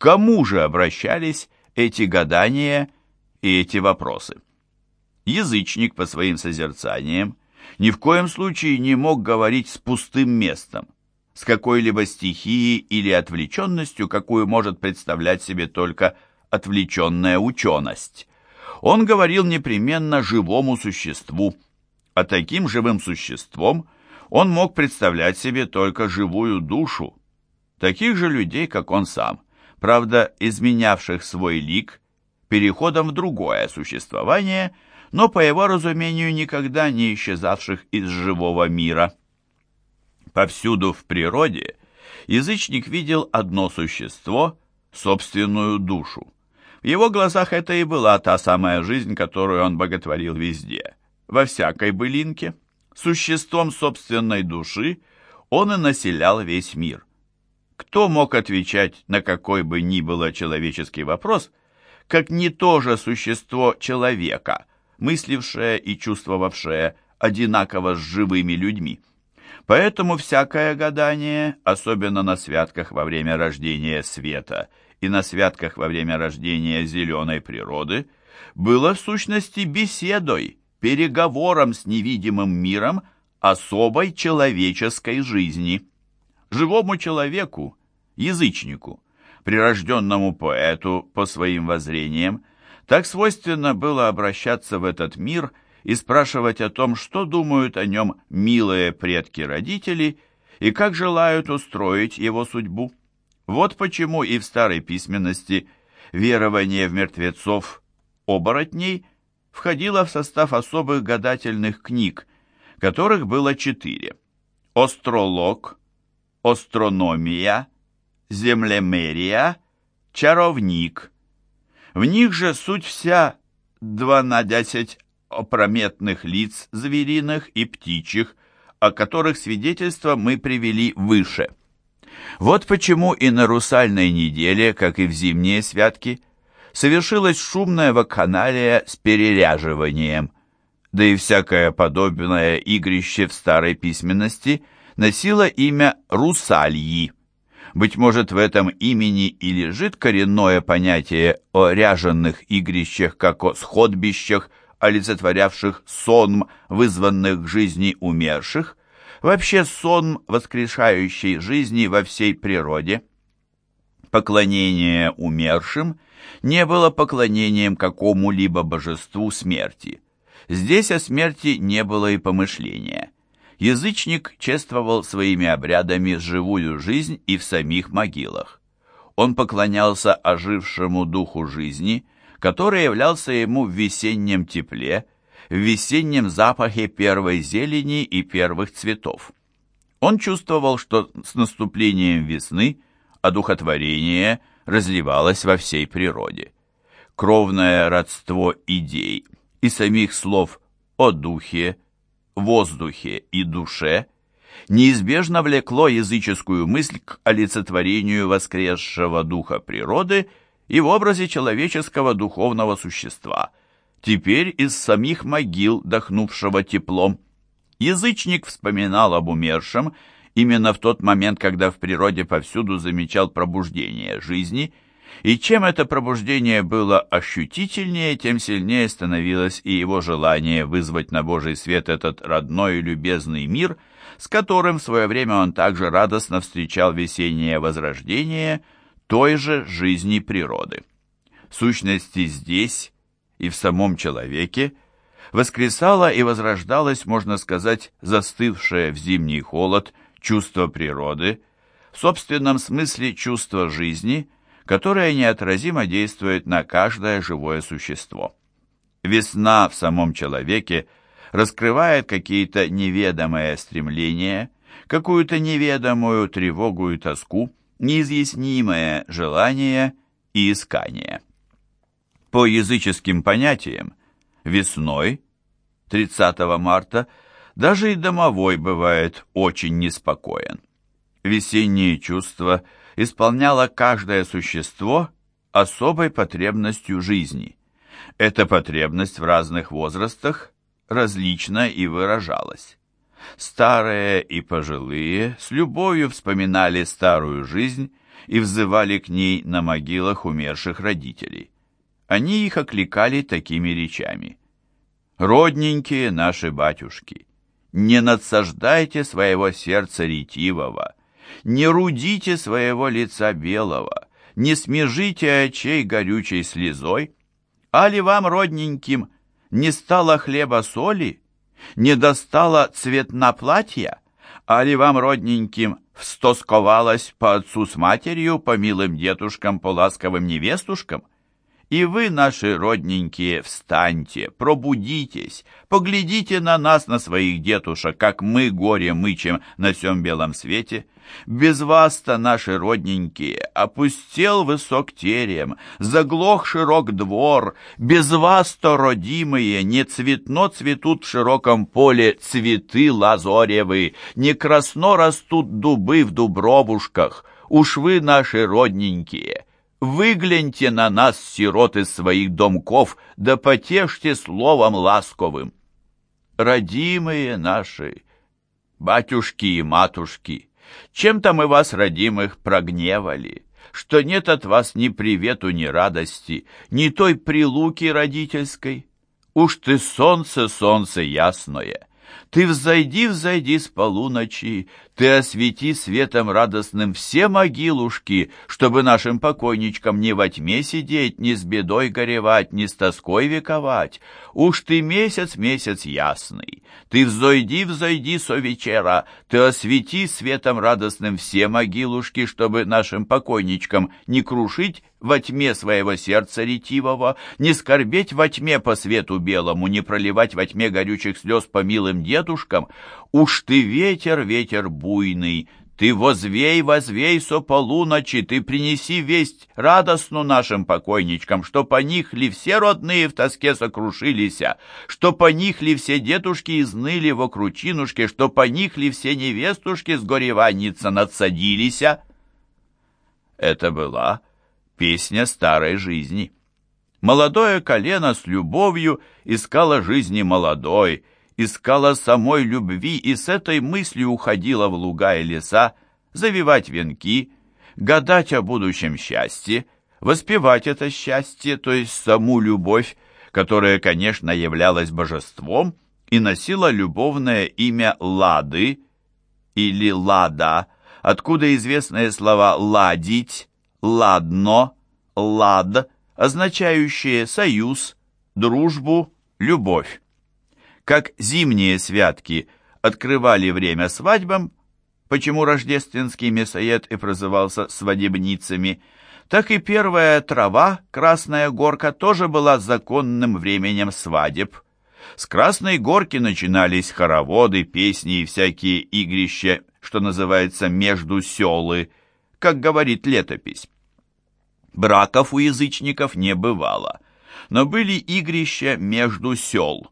кому же обращались эти гадания и эти вопросы? Язычник по своим созерцаниям ни в коем случае не мог говорить с пустым местом, с какой-либо стихией или отвлеченностью, какую может представлять себе только отвлеченная ученость. Он говорил непременно живому существу, а таким живым существом он мог представлять себе только живую душу, таких же людей, как он сам, правда, изменявших свой лик переходом в другое существование – но, по его разумению, никогда не исчезавших из живого мира. Повсюду в природе язычник видел одно существо, собственную душу. В его глазах это и была та самая жизнь, которую он боготворил везде, во всякой былинке. Существом собственной души он и населял весь мир. Кто мог отвечать на какой бы ни было человеческий вопрос, как не то же существо человека, мыслившая и чувствовавшая одинаково с живыми людьми. Поэтому всякое гадание, особенно на святках во время рождения света и на святках во время рождения зеленой природы, было в сущности беседой, переговором с невидимым миром особой человеческой жизни. Живому человеку, язычнику, прирожденному поэту по своим воззрениям, так свойственно было обращаться в этот мир и спрашивать о том, что думают о нем милые предки-родители и как желают устроить его судьбу. Вот почему и в старой письменности верование в мертвецов оборотней входило в состав особых гадательных книг, которых было четыре. Остролог, Астрономия, Землемерия, Чаровник – в них же суть вся два на десять опрометных лиц звериных и птичьих, о которых свидетельство мы привели выше. Вот почему и на русальной неделе, как и в зимние святки, совершилась шумная вакханалия с переряживанием, да и всякое подобное игрище в старой письменности носило имя «русальи». Быть может, в этом имени и лежит коренное понятие о ряженных игрищах, как о сходбищах, олицетворявших сонм, вызванных жизни умерших, вообще сонм, воскрешающий жизни во всей природе. Поклонение умершим не было поклонением какому-либо божеству смерти. Здесь о смерти не было и помышления. Язычник чествовал своими обрядами живую жизнь и в самих могилах. Он поклонялся ожившему духу жизни, который являлся ему в весеннем тепле, в весеннем запахе первой зелени и первых цветов. Он чувствовал, что с наступлением весны одухотворение разливалось во всей природе. Кровное родство идей и самих слов о духе, воздухе и душе неизбежно влекло языческую мысль к олицетворению воскресшего духа природы и в образе человеческого духовного существа, теперь из самих могил, дохнувшего теплом. Язычник вспоминал об умершем именно в тот момент, когда в природе повсюду замечал пробуждение жизни – и чем это пробуждение было ощутительнее, тем сильнее становилось и его желание вызвать на Божий свет этот родной и любезный мир, с которым в свое время он также радостно встречал весеннее возрождение той же жизни природы. В сущности здесь и в самом человеке воскресало и возрождалось, можно сказать, застывшее в зимний холод чувство природы, в собственном смысле чувство жизни – которая неотразимо действует на каждое живое существо. Весна в самом человеке раскрывает какие-то неведомые стремления, какую-то неведомую тревогу и тоску, неизъяснимое желание и искание. По языческим понятиям, весной, 30 марта, даже и домовой бывает очень неспокоен. Весенние чувства – исполняло каждое существо особой потребностью жизни. Эта потребность в разных возрастах различно и выражалась. Старые и пожилые с любовью вспоминали старую жизнь и взывали к ней на могилах умерших родителей. Они их окликали такими речами. «Родненькие наши батюшки, не надсаждайте своего сердца ретивого, не рудите своего лица белого, не смежите очей горючей слезой, али вам, родненьким, не стало хлеба соли, не достало цветна платья, али вам, родненьким, встосковалась по отцу с матерью, по милым дедушкам, по ласковым невестушкам? И вы, наши родненькие, встаньте, пробудитесь, поглядите на нас, на своих дедушек, как мы горе мычем на всем белом свете. Без вас-то, наши родненькие, опустел высок терем, заглох широк двор, без вас-то, родимые, не цветно цветут в широком поле цветы лазоревы, не красно растут дубы в дубровушках, уж вы, наши родненькие, Выгляньте на нас, сирот из своих домков, да потешьте словом ласковым. Родимые наши, батюшки и матушки, чем-то мы вас, родимых, прогневали, что нет от вас ни привету, ни радости, ни той прилуки родительской. Уж ты солнце, солнце ясное, ты взойди, взойди с полуночи, ты освети светом радостным все могилушки, чтобы нашим покойничкам не во тьме сидеть, ни с бедой горевать, ни с тоской вековать. Уж ты месяц, месяц ясный, ты взойди, взойди со вечера, ты освети светом радостным все могилушки, чтобы нашим покойничкам не крушить во тьме своего сердца ретивого, не скорбеть во тьме по свету белому, не проливать во тьме горючих слез по милым дедушкам. Уж ты ветер, ветер буйный, ты возвей, возвей со полуночи, ты принеси весть радостну нашим покойничкам, что поникли все родные в тоске сокрушилися, что поникли все дедушки изныли в окручинушке, что поникли все невестушки с гореванница надсадилися. Это была песня старой жизни. Молодое колено с любовью искало жизни молодой, искало самой любви и с этой мыслью уходило в луга и леса, завивать венки, гадать о будущем счастье, воспевать это счастье, то есть саму любовь, которая, конечно, являлась божеством и носила любовное имя Лады или Лада, откуда известные слова «ладить», ладно, лад, означающие союз, дружбу, любовь. Как зимние святки открывали время свадьбам, почему рождественский мясоед и прозывался свадебницами, так и первая трава, Красная Горка, тоже была законным временем свадеб. С Красной Горки начинались хороводы, песни и всякие игрища, что называется между селы, как говорит летопись. Браков у язычников не бывало, но были игрища между сел.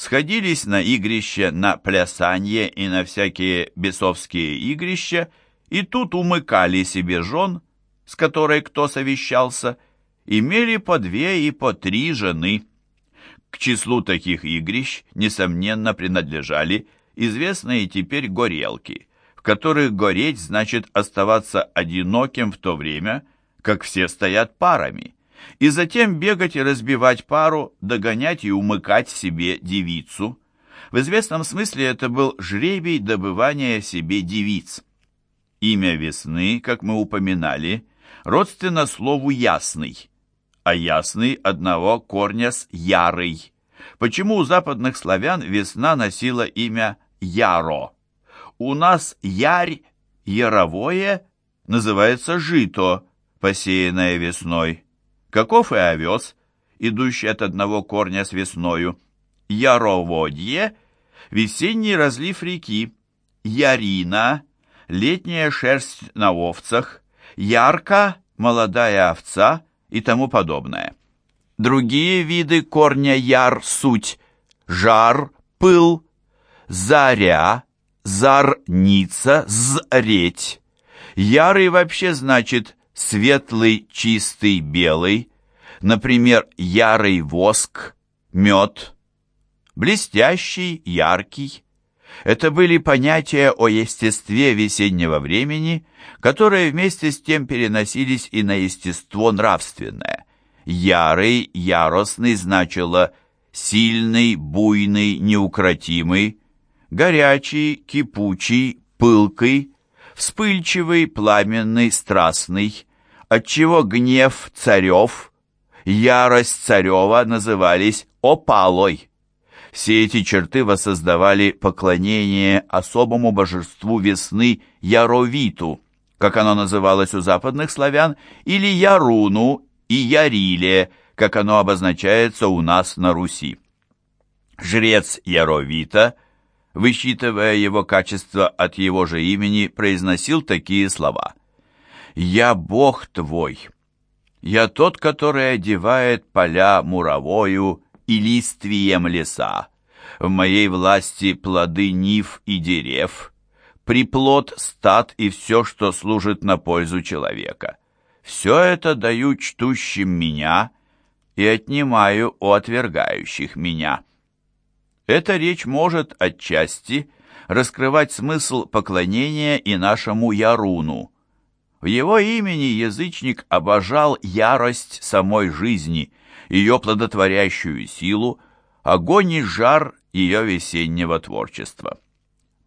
Сходились на игрище, на плясанье и на всякие бесовские игрища, и тут умыкали себе жен, с которой кто совещался, имели по две и по три жены. К числу таких игрищ, несомненно, принадлежали известные теперь горелки – в которых гореть значит оставаться одиноким в то время, как все стоят парами, и затем бегать и разбивать пару, догонять и умыкать себе девицу. В известном смысле это был жребий добывания себе девиц. Имя весны, как мы упоминали, родственно слову «ясный», а «ясный» одного корня с «ярый». Почему у западных славян весна носила имя «яро»? У нас ярь, яровое, называется жито, посеянное весной. Каков и овес, идущий от одного корня с весною. Яроводье — весенний разлив реки. Ярина — летняя шерсть на овцах. Ярка — молодая овца и тому подобное. Другие виды корня яр суть — жар, пыл, заря, зарница, зреть. Ярый вообще значит светлый, чистый, белый. Например, ярый воск, мед. Блестящий, яркий. Это были понятия о естестве весеннего времени, которые вместе с тем переносились и на естество нравственное. Ярый, яростный значило сильный, буйный, неукротимый, горячий, кипучий, пылкий, вспыльчивый, пламенный, страстный, отчего гнев царев, ярость царева назывались опалой. Все эти черты воссоздавали поклонение особому божеству весны Яровиту, как оно называлось у западных славян, или Яруну и Яриле, как оно обозначается у нас на Руси. Жрец Яровита, высчитывая его качество от его же имени, произносил такие слова «Я Бог твой, я тот, который одевает поля муровою и листвием леса. В моей власти плоды нив и дерев, приплод стад и все, что служит на пользу человека. Все это даю чтущим меня и отнимаю у отвергающих меня. Эта речь может отчасти раскрывать смысл поклонения и нашему Яруну. В его имени язычник обожал ярость самой жизни, ее плодотворящую силу, огонь и жар ее весеннего творчества.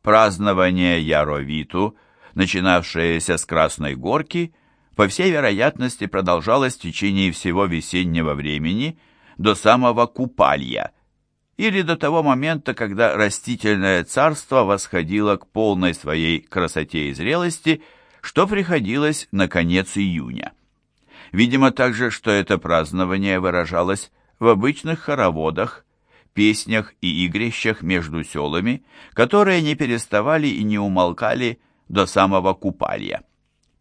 Празднование Яровиту, начинавшееся с Красной Горки, по всей вероятности продолжалось в течение всего весеннего времени до самого Купалья, или до того момента, когда растительное царство восходило к полной своей красоте и зрелости, что приходилось на конец июня. Видимо также, что это празднование выражалось в обычных хороводах, песнях и игрищах между селами, которые не переставали и не умолкали до самого купалья.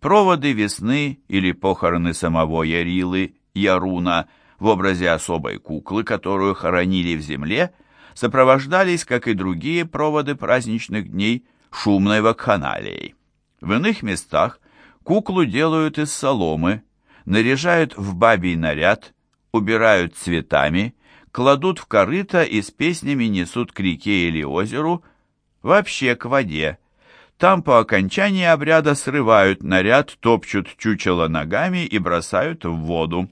Проводы весны или похороны самого Ярилы, Яруна, в образе особой куклы, которую хоронили в земле, сопровождались, как и другие проводы праздничных дней, шумной вакханалией. В иных местах куклу делают из соломы, наряжают в бабий наряд, убирают цветами, кладут в корыто и с песнями несут к реке или озеру, вообще к воде. Там по окончании обряда срывают наряд, топчут чучело ногами и бросают в воду.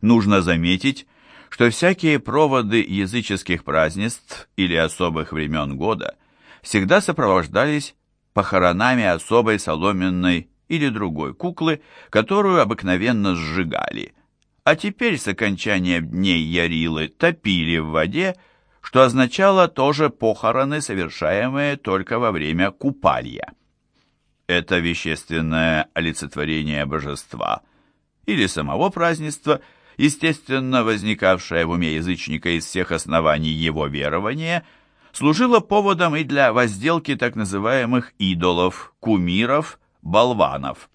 Нужно заметить, что всякие проводы языческих празднеств или особых времен года всегда сопровождались похоронами особой соломенной или другой куклы, которую обыкновенно сжигали, а теперь с окончанием дней Ярилы топили в воде, что означало тоже похороны, совершаемые только во время купалья. Это вещественное олицетворение божества или самого празднества, естественно возникавшее в уме язычника из всех оснований его верования, служило поводом и для возделки так называемых идолов, кумиров, болванов.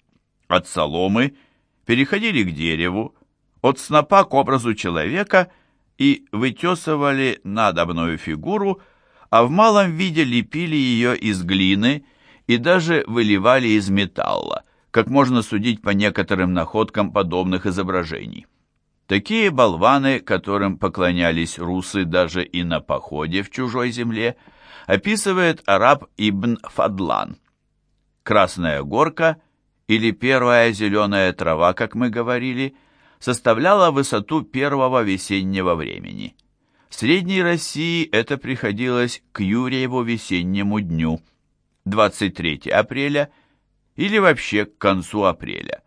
От соломы переходили к дереву, от снопа к образу человека и вытесывали надобную фигуру, а в малом виде лепили ее из глины и даже выливали из металла, как можно судить по некоторым находкам подобных изображений. Такие болваны, которым поклонялись русы даже и на походе в чужой земле, описывает араб Ибн Фадлан – Красная горка или первая зеленая трава, как мы говорили, составляла высоту первого весеннего времени. В Средней России это приходилось к Юрьеву весеннему дню, 23 апреля или вообще к концу апреля.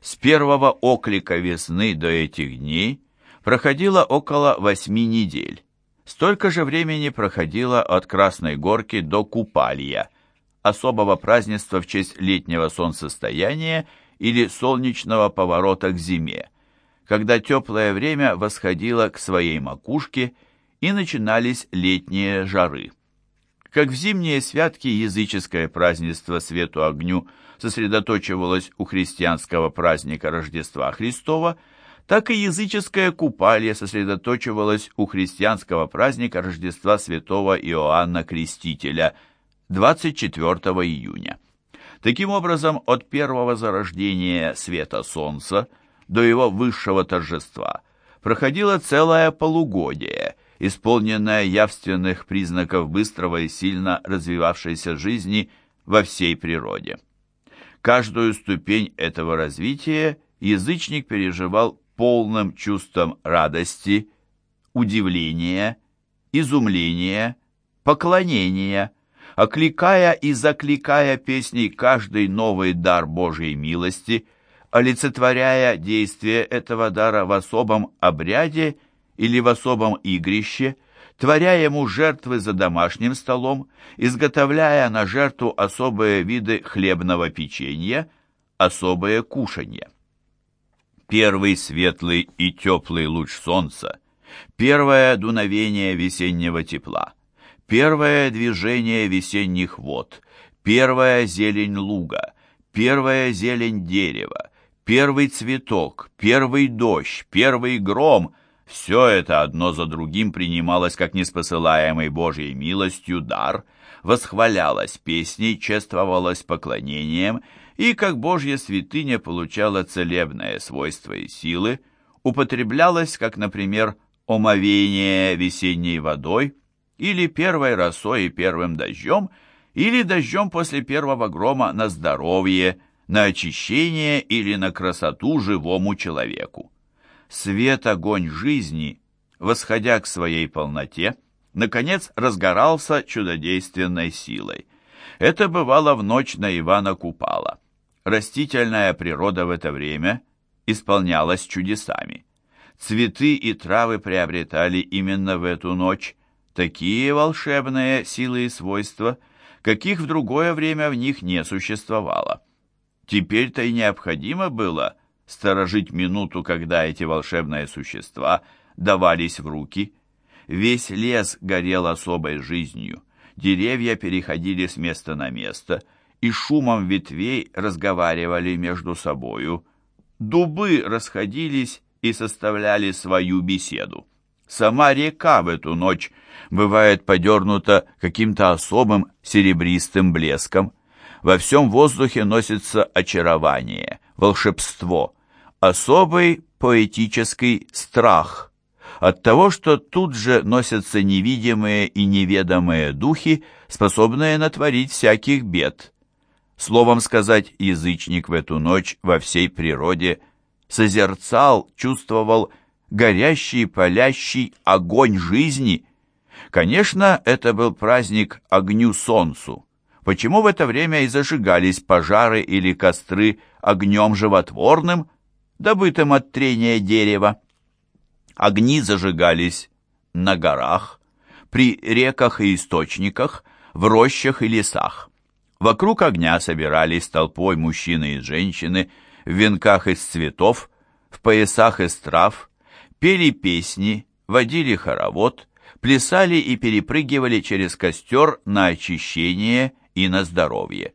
С первого оклика весны до этих дней проходило около восьми недель. Столько же времени проходило от Красной Горки до Купалья – особого празднества в честь летнего солнцестояния или солнечного поворота к зиме, когда теплое время восходило к своей макушке и начинались летние жары. Как в зимние святки языческое празднество свету огню сосредоточивалось у христианского праздника Рождества Христова, так и языческое купалье сосредоточивалось у христианского праздника Рождества святого Иоанна Крестителя – 24 июня. Таким образом, от первого зарождения света Солнца до его высшего торжества проходило целое полугодие, исполненная явственных признаков быстрого и сильно развивавшейся жизни во всей природе. Каждую ступень этого развития язычник переживал полным чувством радости, удивления, изумления, поклонения, окликая и закликая песней каждый новый дар Божьей милости, олицетворяя действие этого дара в особом обряде или в особом игрище, творя ему жертвы за домашним столом, изготовляя на жертву особые виды хлебного печенья, особые кушанья. Первый светлый и теплый луч солнца, первое дуновение весеннего тепла, первое движение весенних вод, первая зелень луга, первая зелень дерева, первый цветок, первый дождь, первый гром — все это одно за другим принималось как неспосылаемый Божьей милостью дар, восхвалялось песней, чествовалось поклонением и, как Божья святыня получала целебное свойство и силы, употреблялось, как, например, омовение весенней водой или первой росой и первым дождем, или дождем после первого грома на здоровье, на очищение или на красоту живому человеку свет огонь жизни, восходя к своей полноте, наконец разгорался чудодейственной силой. Это бывало в ночь на Ивана Купала. Растительная природа в это время исполнялась чудесами. Цветы и травы приобретали именно в эту ночь такие волшебные силы и свойства, каких в другое время в них не существовало. Теперь-то и необходимо было сторожить минуту, когда эти волшебные существа давались в руки. Весь лес горел особой жизнью, деревья переходили с места на место и шумом ветвей разговаривали между собою. Дубы расходились и составляли свою беседу. Сама река в эту ночь бывает подернута каким-то особым серебристым блеском. Во всем воздухе носится очарование, волшебство – особый поэтический страх от того, что тут же носятся невидимые и неведомые духи, способные натворить всяких бед. Словом сказать, язычник в эту ночь во всей природе созерцал, чувствовал горящий, палящий огонь жизни. Конечно, это был праздник огню солнцу. Почему в это время и зажигались пожары или костры огнем животворным – добытым от трения дерева. Огни зажигались на горах, при реках и источниках, в рощах и лесах. Вокруг огня собирались толпой мужчины и женщины в венках из цветов, в поясах из трав, пели песни, водили хоровод, плясали и перепрыгивали через костер на очищение и на здоровье.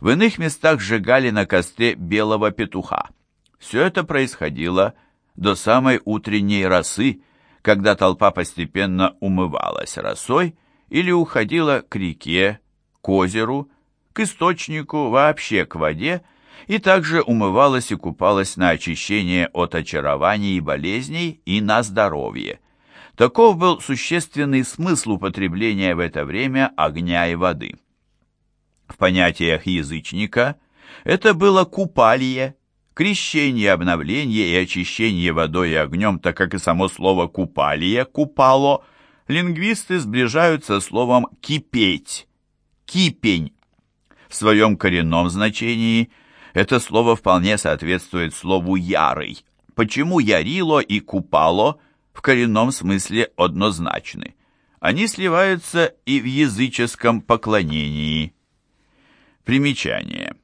В иных местах сжигали на костре белого петуха. Все это происходило до самой утренней росы, когда толпа постепенно умывалась росой или уходила к реке, к озеру, к источнику, вообще к воде, и также умывалась и купалась на очищение от очарований и болезней и на здоровье. Таков был существенный смысл употребления в это время огня и воды. В понятиях язычника это было купалье, крещение, обновление и очищение водой и огнем, так как и само слово «купалие» — «купало», лингвисты сближают со словом «кипеть», «кипень». В своем коренном значении это слово вполне соответствует слову «ярый». Почему «ярило» и «купало» в коренном смысле однозначны? Они сливаются и в языческом поклонении. Примечание.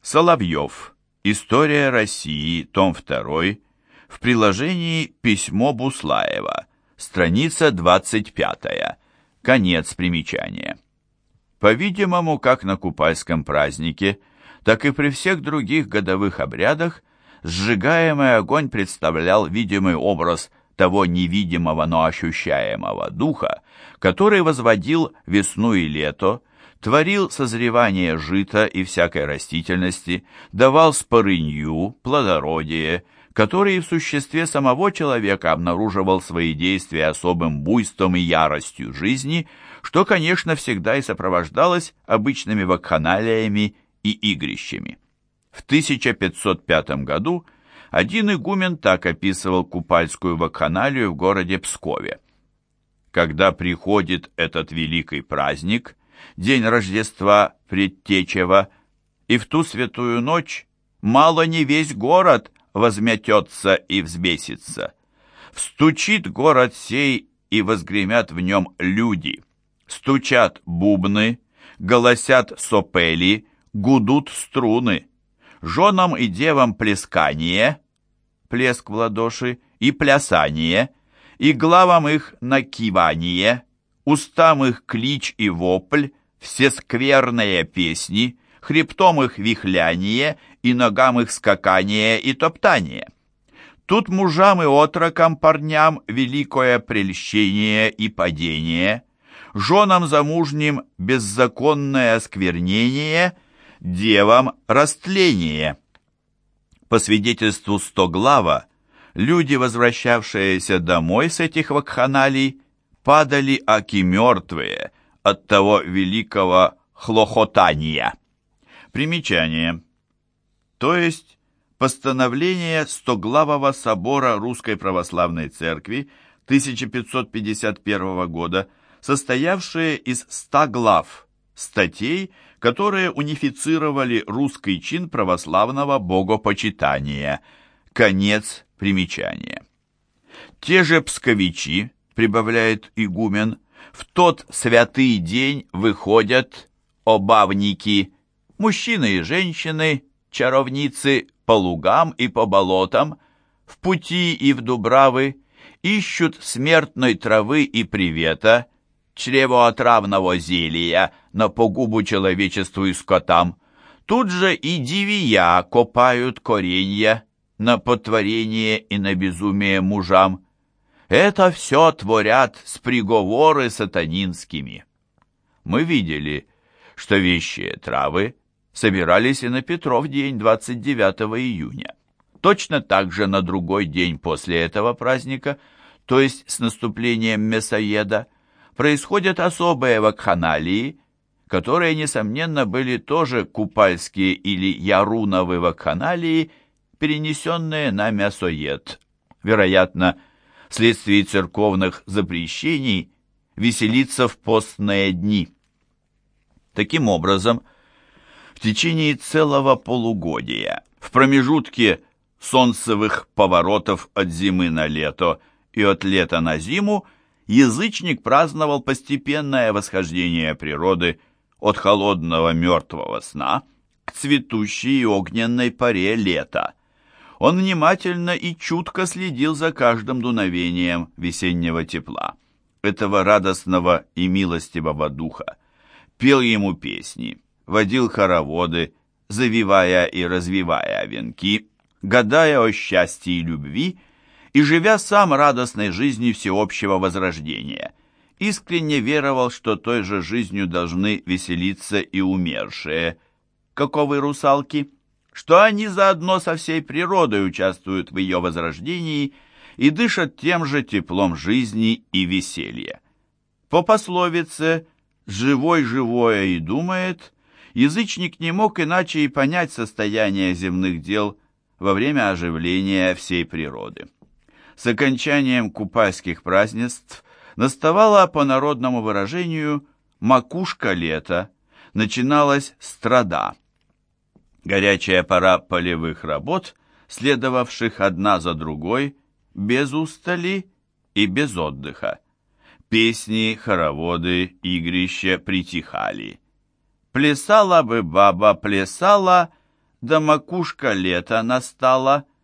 Соловьев. История России, том 2, в приложении «Письмо Буслаева», страница 25, конец примечания. По-видимому, как на Купальском празднике, так и при всех других годовых обрядах сжигаемый огонь представлял видимый образ того невидимого, но ощущаемого духа, который возводил весну и лето, творил созревание жита и всякой растительности, давал спорынью, плодородие, который в существе самого человека обнаруживал свои действия особым буйством и яростью жизни, что, конечно, всегда и сопровождалось обычными вакханалиями и игрищами. В 1505 году один игумен так описывал купальскую вакханалию в городе Пскове. Когда приходит этот великий праздник, день Рождества Предтечева, и в ту святую ночь мало не весь город возмятется и взбесится. Встучит город сей, и возгремят в нем люди. Стучат бубны, голосят сопели, гудут струны. Женам и девам плескание, плеск в ладоши, и плясание, и главам их накивание, устам их клич и вопль, все скверные песни, хребтом их вихляние и ногам их скакание и топтание. Тут мужам и отрокам парням великое прельщение и падение, женам замужним беззаконное осквернение, девам растление. По свидетельству Стоглава, люди, возвращавшиеся домой с этих вакханалий, падали аки мертвые от того великого хлохотания. Примечание. То есть постановление Стоглавого собора Русской Православной Церкви 1551 года, состоявшее из ста глав, статей, которые унифицировали русский чин православного богопочитания. Конец примечания. Те же псковичи, прибавляет игумен, в тот святый день выходят обавники, мужчины и женщины, чаровницы по лугам и по болотам, в пути и в дубравы, ищут смертной травы и привета, чревоотравного зелья на погубу человечеству и скотам. Тут же и дивия копают коренья на потворение и на безумие мужам. Это все творят с приговоры сатанинскими. Мы видели, что вещие травы собирались и на Петров день 29 июня. Точно так же на другой день после этого праздника, то есть с наступлением Мясоеда, происходят особые вакханалии, которые, несомненно, были тоже купальские или яруновые вакханалии, перенесенные на мясоед. Вероятно, вследствие церковных запрещений веселиться в постные дни. Таким образом, в течение целого полугодия, в промежутке солнцевых поворотов от зимы на лето и от лета на зиму, язычник праздновал постепенное восхождение природы от холодного мертвого сна к цветущей огненной паре лета. Он внимательно и чутко следил за каждым дуновением весеннего тепла, этого радостного и милостивого духа, пел ему песни, водил хороводы, завивая и развивая венки, гадая о счастье и любви, и, живя сам радостной жизнью всеобщего возрождения, искренне веровал, что той же жизнью должны веселиться и умершие, каковы русалки, что они заодно со всей природой участвуют в ее возрождении и дышат тем же теплом жизни и веселья. По пословице «живой живое и думает», язычник не мог иначе и понять состояние земных дел во время оживления всей природы. С окончанием купальских празднеств наставала по народному выражению макушка лета, начиналась страда. Горячая пора полевых работ, следовавших одна за другой, без устали и без отдыха. Песни, хороводы, игрища притихали. Плясала бы баба, плясала, да макушка лета настала —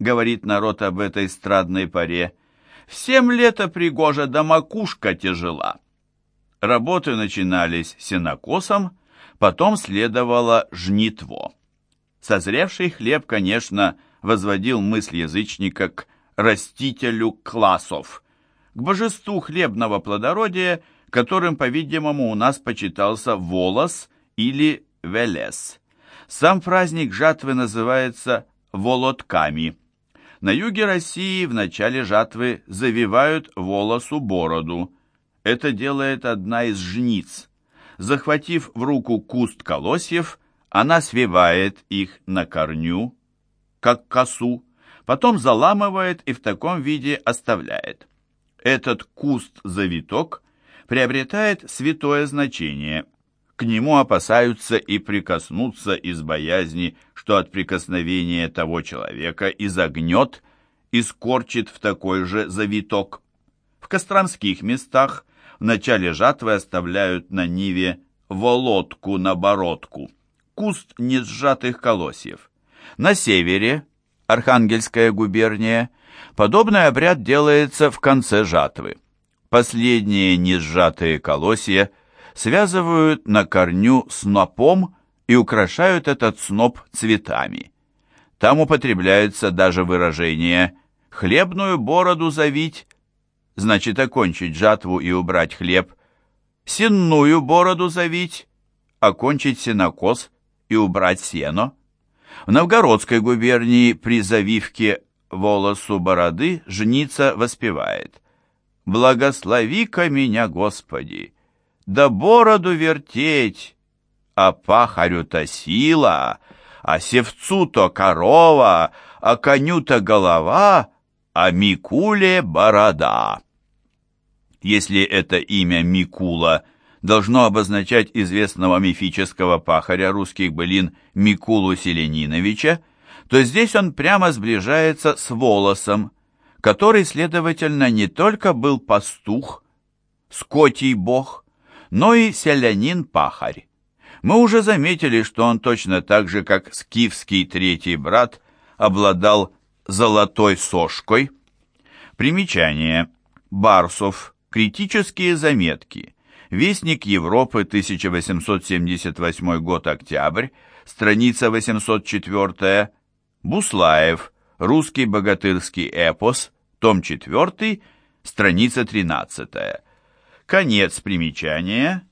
говорит народ об этой страдной паре. Всем лето пригожа, да макушка тяжела. Работы начинались сенокосом, потом следовало жнитво. Созревший хлеб, конечно, возводил мысль язычника к растителю классов, к божеству хлебного плодородия, которым, по-видимому, у нас почитался волос или велес. Сам праздник жатвы называется волотками – На юге России в начале жатвы завивают волосу бороду. Это делает одна из жниц. Захватив в руку куст колосьев, она свивает их на корню, как косу, потом заламывает и в таком виде оставляет. Этот куст-завиток приобретает святое значение. К нему опасаются и прикоснуться из боязни, что от прикосновения того человека изогнет и скорчит в такой же завиток. В костромских местах в начале жатвы оставляют на ниве володку на бородку, куст несжатых колосьев. На севере, Архангельская губерния, подобный обряд делается в конце жатвы. Последние несжатые колосья связывают на корню снопом и украшают этот сноп цветами. Там употребляется даже выражение «хлебную бороду завить», значит окончить жатву и убрать хлеб, «сенную бороду завить», окончить сенокос и убрать сено. В Новгородской губернии при завивке волосу бороды жница воспевает Благослови-ка меня, Господи, да бороду вертеть, а пахарю-то сила, а севцу-то корова, а коню-то голова, а Микуле борода. Если это имя Микула должно обозначать известного мифического пахаря русских былин Микулу Селениновича, то здесь он прямо сближается с волосом, который, следовательно, не только был пастух, скотий бог, но и селянин-пахарь. Мы уже заметили, что он точно так же, как скифский третий брат, обладал золотой сошкой. Примечание. Барсов. Критические заметки. Вестник Европы, 1878 год, октябрь, страница 804. Буслаев. Русский богатырский эпос, том 4, страница 13. Конец примечания.